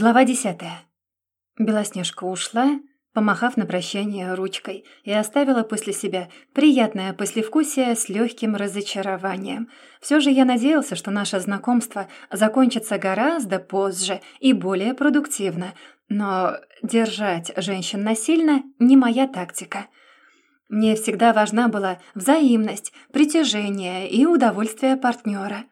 Глава десятая. Белоснежка ушла, помахав на прощание ручкой, и оставила после себя приятное послевкусие с легким разочарованием. Все же я надеялся, что наше знакомство закончится гораздо позже и более продуктивно, но держать женщин насильно не моя тактика. Мне всегда важна была взаимность, притяжение и удовольствие партнера.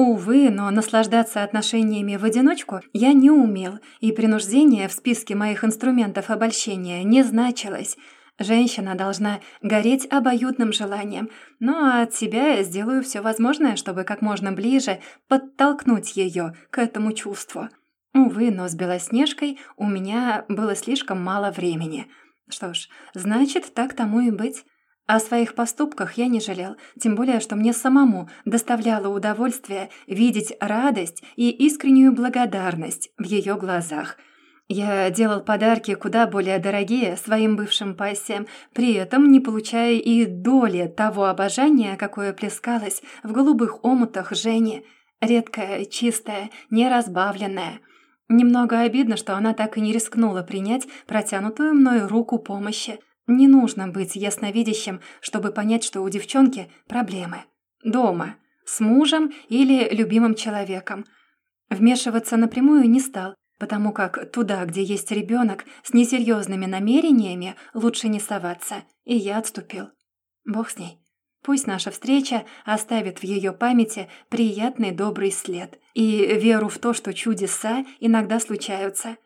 Увы, но наслаждаться отношениями в одиночку я не умел, и принуждение в списке моих инструментов обольщения не значилось. Женщина должна гореть обоюдным желанием, но от себя я сделаю все возможное, чтобы как можно ближе подтолкнуть ее к этому чувству. Увы, но с Белоснежкой у меня было слишком мало времени. Что ж, значит, так тому и быть. О своих поступках я не жалел, тем более, что мне самому доставляло удовольствие видеть радость и искреннюю благодарность в ее глазах. Я делал подарки куда более дорогие своим бывшим пассиям, при этом не получая и доли того обожания, какое плескалось в голубых омутах Жени. Редкое, чистое, неразбавленное. Немного обидно, что она так и не рискнула принять протянутую мною руку помощи. Не нужно быть ясновидящим, чтобы понять, что у девчонки проблемы. Дома, с мужем или любимым человеком. Вмешиваться напрямую не стал, потому как туда, где есть ребенок с несерьезными намерениями, лучше не соваться, и я отступил. Бог с ней. Пусть наша встреча оставит в ее памяти приятный добрый след и веру в то, что чудеса иногда случаются.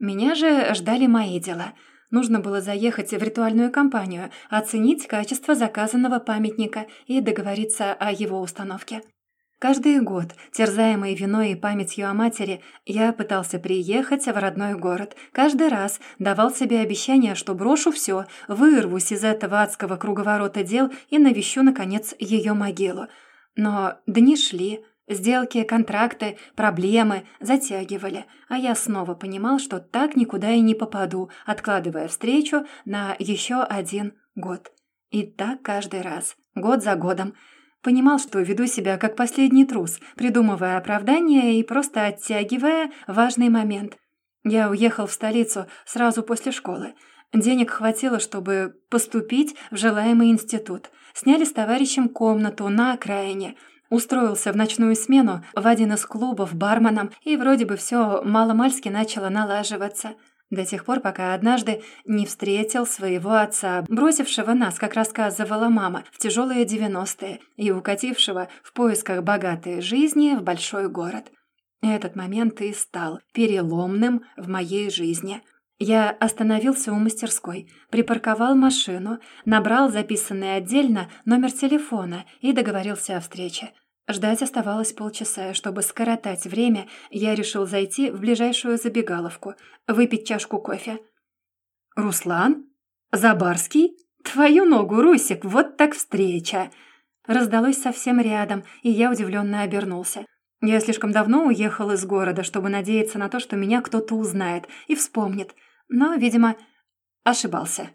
Меня же ждали мои дела — Нужно было заехать в ритуальную компанию, оценить качество заказанного памятника и договориться о его установке. Каждый год, терзаемый виной и памятью о матери, я пытался приехать в родной город. Каждый раз давал себе обещание, что брошу все, вырвусь из этого адского круговорота дел и навещу, наконец, ее могилу. Но дни шли, Сделки, контракты, проблемы затягивали, а я снова понимал, что так никуда и не попаду, откладывая встречу на еще один год. И так каждый раз, год за годом. Понимал, что веду себя как последний трус, придумывая оправдания и просто оттягивая важный момент. Я уехал в столицу сразу после школы. Денег хватило, чтобы поступить в желаемый институт. Сняли с товарищем комнату на окраине – Устроился в ночную смену в один из клубов барменом, и вроде бы все маломальски начало налаживаться. До тех пор, пока однажды не встретил своего отца, бросившего нас, как рассказывала мама, в тяжелые девяностые и укатившего в поисках богатой жизни в большой город. Этот момент и стал переломным в моей жизни. Я остановился у мастерской, припарковал машину, набрал записанный отдельно номер телефона и договорился о встрече. Ждать оставалось полчаса, и чтобы скоротать время, я решил зайти в ближайшую забегаловку, выпить чашку кофе. «Руслан? Забарский? Твою ногу, Русик, вот так встреча!» Раздалось совсем рядом, и я удивленно обернулся. Я слишком давно уехал из города, чтобы надеяться на то, что меня кто-то узнает и вспомнит – но, видимо, ошибался.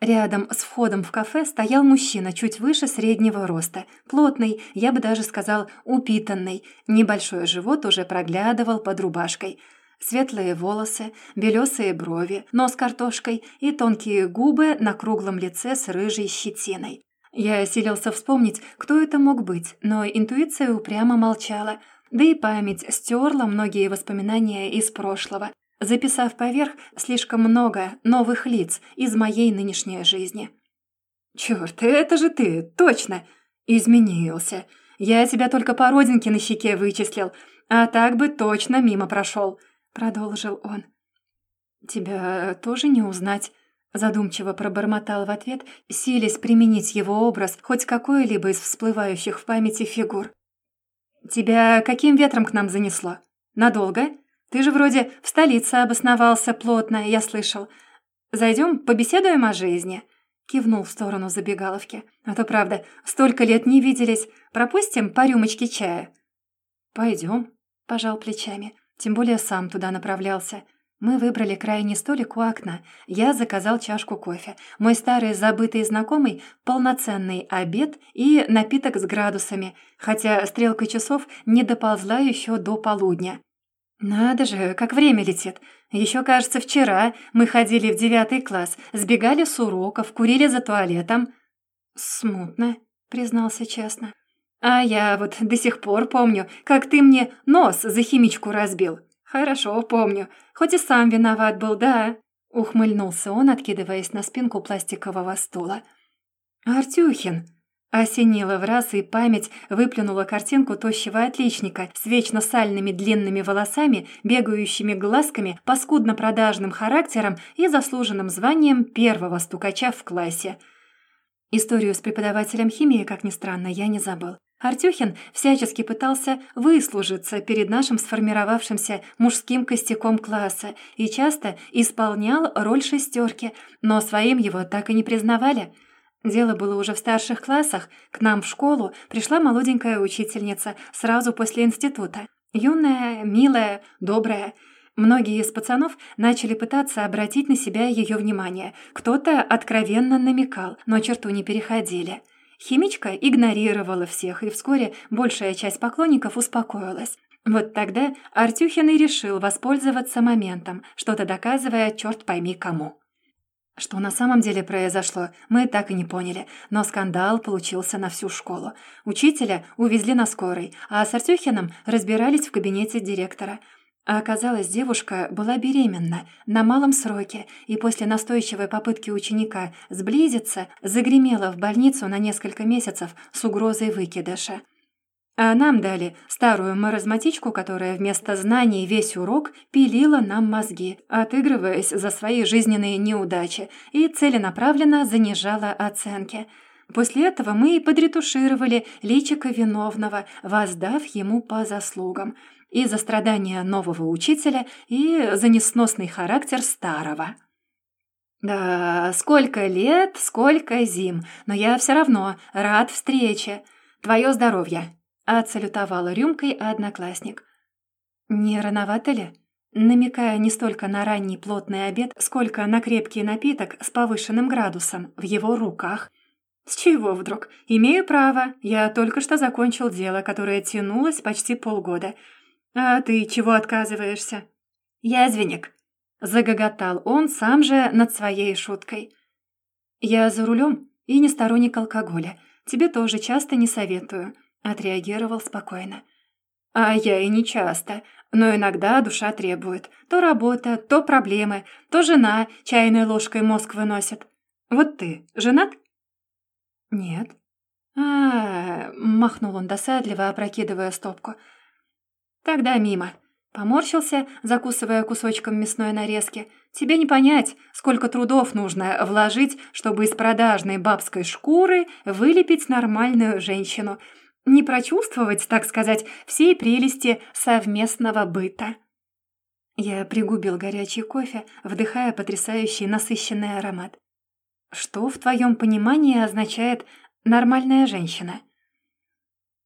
Рядом с входом в кафе стоял мужчина чуть выше среднего роста, плотный, я бы даже сказал, упитанный. Небольшой живот уже проглядывал под рубашкой. Светлые волосы, белесые брови, нос картошкой и тонкие губы на круглом лице с рыжей щетиной. Я осилился вспомнить, кто это мог быть, но интуиция упрямо молчала, да и память стерла многие воспоминания из прошлого записав поверх слишком много новых лиц из моей нынешней жизни. «Чёрт, это же ты, точно! Изменился. Я тебя только по родинке на щеке вычислил, а так бы точно мимо прошел», — продолжил он. «Тебя тоже не узнать?» Задумчиво пробормотал в ответ, силясь применить его образ хоть какой-либо из всплывающих в памяти фигур. «Тебя каким ветром к нам занесло? Надолго?» Ты же вроде в столице обосновался плотно, я слышал. Зайдем, побеседуем о жизни?» Кивнул в сторону забегаловки. «А то, правда, столько лет не виделись. Пропустим по рюмочке чая?» «Пойдем», — пожал плечами. Тем более сам туда направлялся. Мы выбрали крайний столик у окна. Я заказал чашку кофе. Мой старый забытый знакомый — полноценный обед и напиток с градусами, хотя стрелка часов не доползла еще до полудня. «Надо же, как время летит. Еще, кажется, вчера мы ходили в девятый класс, сбегали с уроков, курили за туалетом». «Смутно», — признался честно. «А я вот до сих пор помню, как ты мне нос за химичку разбил. Хорошо помню, хоть и сам виноват был, да?» Ухмыльнулся он, откидываясь на спинку пластикового стула. «Артюхин!» Осенила в раз, и память выплюнула картинку тощего отличника с вечно сальными длинными волосами, бегающими глазками, паскудно-продажным характером и заслуженным званием первого стукача в классе. Историю с преподавателем химии, как ни странно, я не забыл. Артюхин всячески пытался выслужиться перед нашим сформировавшимся мужским костяком класса и часто исполнял роль шестерки, но своим его так и не признавали – Дело было уже в старших классах. К нам в школу пришла молоденькая учительница сразу после института. Юная, милая, добрая. Многие из пацанов начали пытаться обратить на себя ее внимание. Кто-то откровенно намекал, но черту не переходили. Химичка игнорировала всех, и вскоре большая часть поклонников успокоилась. Вот тогда Артюхин и решил воспользоваться моментом, что-то доказывая черт пойми кому. Что на самом деле произошло, мы так и не поняли, но скандал получился на всю школу. Учителя увезли на скорой, а с Артюхиным разбирались в кабинете директора. А оказалось, девушка была беременна на малом сроке и после настойчивой попытки ученика сблизиться загремела в больницу на несколько месяцев с угрозой выкидыша. А нам дали старую маразматичку, которая вместо знаний весь урок пилила нам мозги, отыгрываясь за свои жизненные неудачи и целенаправленно занижала оценки. После этого мы и подретушировали личико виновного, воздав ему по заслугам, и за страдания нового учителя, и за несносный характер старого. Да, сколько лет, сколько зим, но я все равно рад встрече. Твое здоровье. Отсалютовала рюмкой одноклассник. «Не рановато ли?» намекая не столько на ранний плотный обед, сколько на крепкий напиток с повышенным градусом в его руках. «С чего вдруг? Имею право. Я только что закончил дело, которое тянулось почти полгода. А ты чего отказываешься?» «Язвенник!» — загоготал он сам же над своей шуткой. «Я за рулем и не сторонник алкоголя. Тебе тоже часто не советую. Отреагировал спокойно. «А я и не часто, но иногда душа требует. То работа, то проблемы, то жена чайной ложкой мозг выносит. Вот ты женат?» «Нет». А, -а, -а махнул он досадливо, опрокидывая стопку. «Тогда мимо». Поморщился, закусывая кусочком мясной нарезки. «Тебе не понять, сколько трудов нужно вложить, чтобы из продажной бабской шкуры вылепить нормальную женщину не прочувствовать, так сказать, всей прелести совместного быта. Я пригубил горячий кофе, вдыхая потрясающий насыщенный аромат. Что в твоем понимании означает «нормальная женщина»?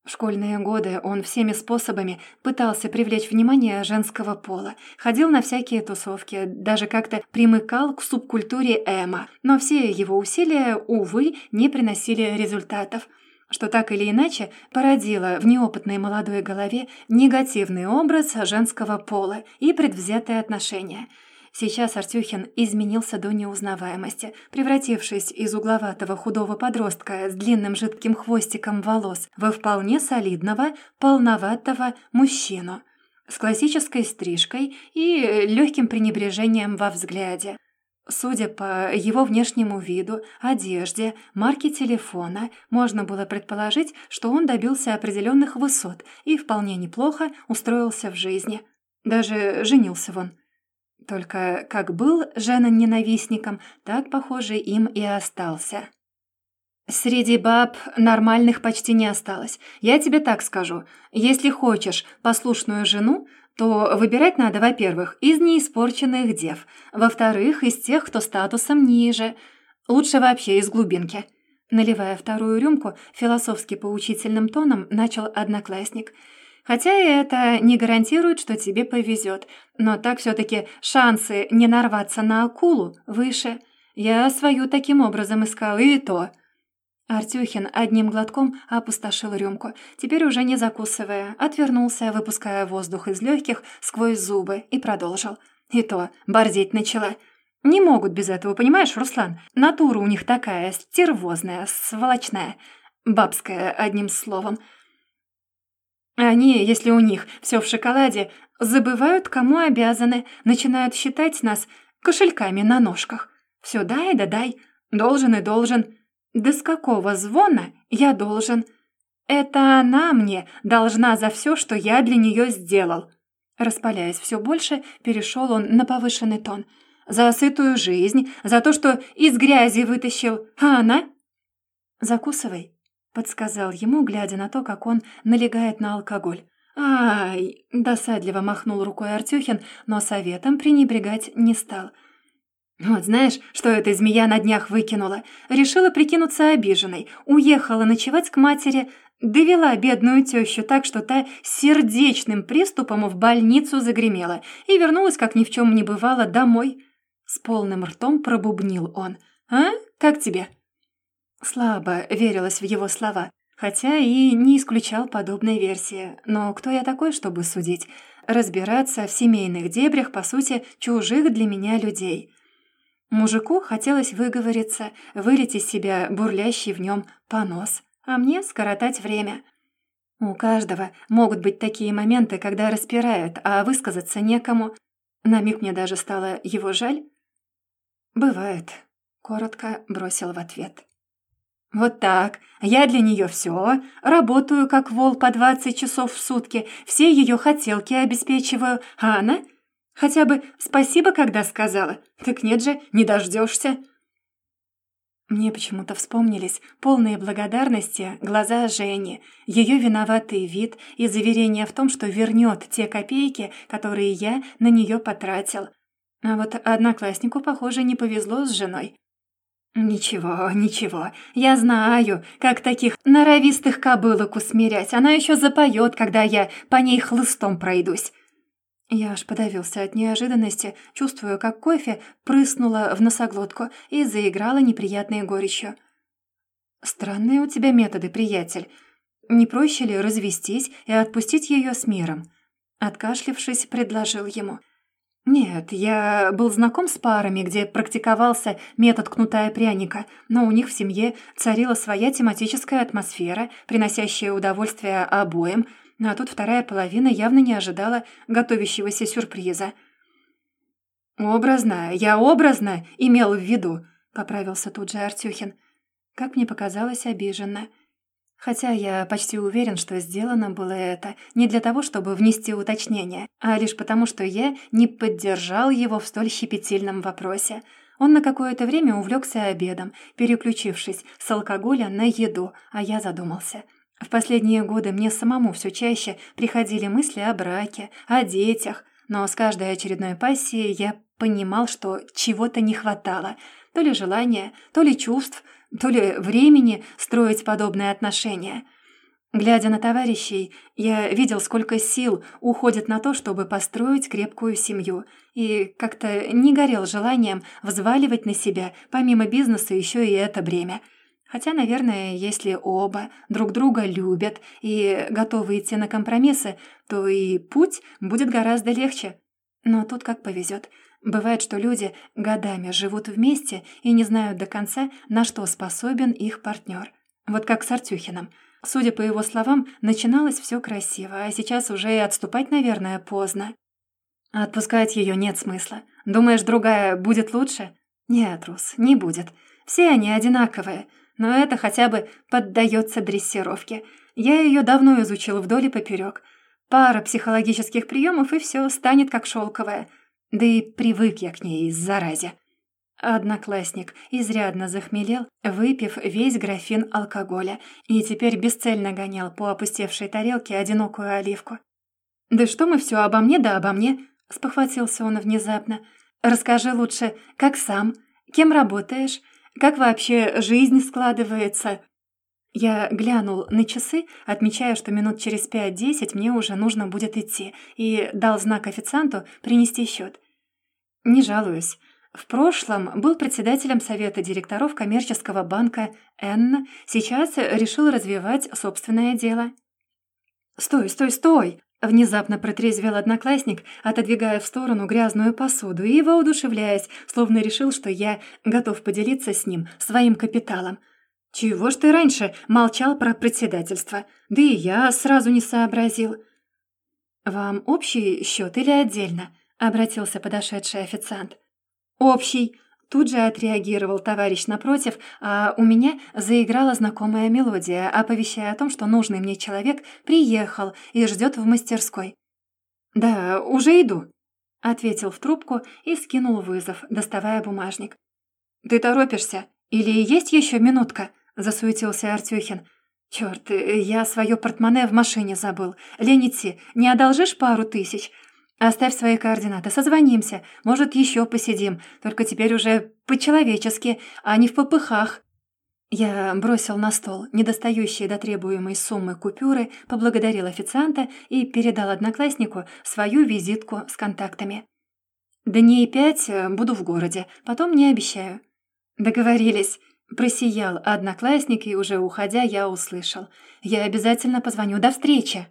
В школьные годы он всеми способами пытался привлечь внимание женского пола, ходил на всякие тусовки, даже как-то примыкал к субкультуре эмо, но все его усилия, увы, не приносили результатов – что так или иначе породило в неопытной молодой голове негативный образ женского пола и предвзятые отношения. Сейчас Артюхин изменился до неузнаваемости, превратившись из угловатого худого подростка с длинным жидким хвостиком волос во вполне солидного, полноватого мужчину с классической стрижкой и легким пренебрежением во взгляде. Судя по его внешнему виду, одежде, марке телефона, можно было предположить, что он добился определенных высот и вполне неплохо устроился в жизни. Даже женился вон. Только как был жена-ненавистником, так, похоже, им и остался. Среди баб нормальных почти не осталось. Я тебе так скажу. Если хочешь послушную жену, то выбирать надо, во-первых, из неиспорченных дев, во-вторых, из тех, кто статусом ниже, лучше вообще из глубинки. Наливая вторую рюмку, философски поучительным тоном начал одноклассник. Хотя это не гарантирует, что тебе повезет, но так все-таки шансы не нарваться на акулу выше. Я свою таким образом искал, и то. Артюхин одним глотком опустошил рюмку, теперь уже не закусывая, отвернулся, выпуская воздух из легких сквозь зубы, и продолжил. И то борзеть начала. Не могут без этого, понимаешь, Руслан? Натура у них такая, стервозная, сволочная. Бабская, одним словом. Они, если у них все в шоколаде, забывают, кому обязаны, начинают считать нас кошельками на ножках. Все дай да дай, должен и должен. Да с какого звона я должен? Это она мне должна за все, что я для нее сделал. Распаляясь все больше, перешел он на повышенный тон. За сытую жизнь, за то, что из грязи вытащил, а она? Закусывай, подсказал ему, глядя на то, как он налегает на алкоголь. «Ай!» – досадливо махнул рукой Артюхин, но советом пренебрегать не стал – вот знаешь, что эта змея на днях выкинула? Решила прикинуться обиженной, уехала ночевать к матери, довела бедную тещу так, что та сердечным приступом в больницу загремела и вернулась, как ни в чем не бывало, домой. С полным ртом пробубнил он. «А? Как тебе?» Слабо верилась в его слова, хотя и не исключал подобной версии. Но кто я такой, чтобы судить? Разбираться в семейных дебрях, по сути, чужих для меня людей. Мужику хотелось выговориться, вылить из себя бурлящий в нем понос, а мне скоротать время. У каждого могут быть такие моменты, когда распирает, а высказаться некому. На миг мне даже стало его жаль. «Бывает», — коротко бросил в ответ. «Вот так. Я для нее все. Работаю как вол по двадцать часов в сутки, все ее хотелки обеспечиваю, а она Хотя бы спасибо, когда сказала. Так нет же, не дождешься. Мне почему-то вспомнились полные благодарности глаза Жени, ее виноватый вид и заверение в том, что вернет те копейки, которые я на нее потратил. А вот однокласснику, похоже, не повезло с женой. «Ничего, ничего. Я знаю, как таких норовистых кобылок усмирять. Она еще запоет, когда я по ней хлыстом пройдусь. Я аж подавился от неожиданности, чувствуя, как кофе прыснуло в носоглотку и заиграло неприятной горечью. «Странные у тебя методы, приятель. Не проще ли развестись и отпустить ее с миром?» Откашлившись, предложил ему. «Нет, я был знаком с парами, где практиковался метод кнута и пряника, но у них в семье царила своя тематическая атмосфера, приносящая удовольствие обоим, а тут вторая половина явно не ожидала готовящегося сюрприза. «Образно, я образно имел в виду», — поправился тут же Артюхин. Как мне показалось, обиженно. Хотя я почти уверен, что сделано было это не для того, чтобы внести уточнение, а лишь потому, что я не поддержал его в столь щепетильном вопросе. Он на какое-то время увлекся обедом, переключившись с алкоголя на еду, а я задумался — в последние годы мне самому все чаще приходили мысли о браке, о детях, но с каждой очередной пассией я понимал, что чего-то не хватало. То ли желания, то ли чувств, то ли времени строить подобные отношения. Глядя на товарищей, я видел, сколько сил уходит на то, чтобы построить крепкую семью, и как-то не горел желанием взваливать на себя, помимо бизнеса, еще и это бремя – Хотя, наверное, если оба друг друга любят и готовы идти на компромиссы, то и путь будет гораздо легче. Но тут как повезет. Бывает, что люди годами живут вместе и не знают до конца, на что способен их партнер. Вот как с Артюхиным. Судя по его словам, начиналось все красиво, а сейчас уже и отступать, наверное, поздно. Отпускать ее нет смысла. Думаешь, другая будет лучше? Нет, Рус, не будет. Все они одинаковые — но это хотя бы поддается дрессировке. Я ее давно изучил вдоль и поперек. Пара психологических приемов, и все станет как шелковая. Да и привык я к ней, заразе. Одноклассник изрядно захмелел, выпив весь графин алкоголя, и теперь бесцельно гонял по опустевшей тарелке одинокую оливку. «Да что мы все обо мне да обо мне?» — спохватился он внезапно. «Расскажи лучше, как сам? Кем работаешь? Как вообще жизнь складывается?» Я глянул на часы, отмечая, что минут через пять-десять мне уже нужно будет идти, и дал знак официанту принести счет. «Не жалуюсь. В прошлом был председателем совета директоров коммерческого банка «Н», сейчас решил развивать собственное дело. «Стой, стой, стой!» Внезапно протрезвел одноклассник, отодвигая в сторону грязную посуду и воодушевляясь, словно решил, что я готов поделиться с ним своим капиталом. «Чего ж ты раньше молчал про председательство? Да и я сразу не сообразил». «Вам общий счет или отдельно?» — обратился подошедший официант. «Общий», Тут же отреагировал товарищ напротив, а у меня заиграла знакомая мелодия, оповещая о том, что нужный мне человек приехал и ждет в мастерской. «Да, уже иду», — ответил в трубку и скинул вызов, доставая бумажник. «Ты торопишься? Или есть еще минутка?» — засуетился Артюхин. «Чёрт, я свое портмоне в машине забыл. Лень не одолжишь пару тысяч? Оставь свои координаты, созвонимся. Может, еще посидим, только теперь уже по-человечески, а не в попыхах». Я бросил на стол недостающие до требуемой суммы купюры, поблагодарил официанта и передал однокласснику свою визитку с контактами. «Дней пять э, буду в городе, потом не обещаю». «Договорились». Просиял одноклассник, и уже уходя я услышал. «Я обязательно позвоню. До встречи!»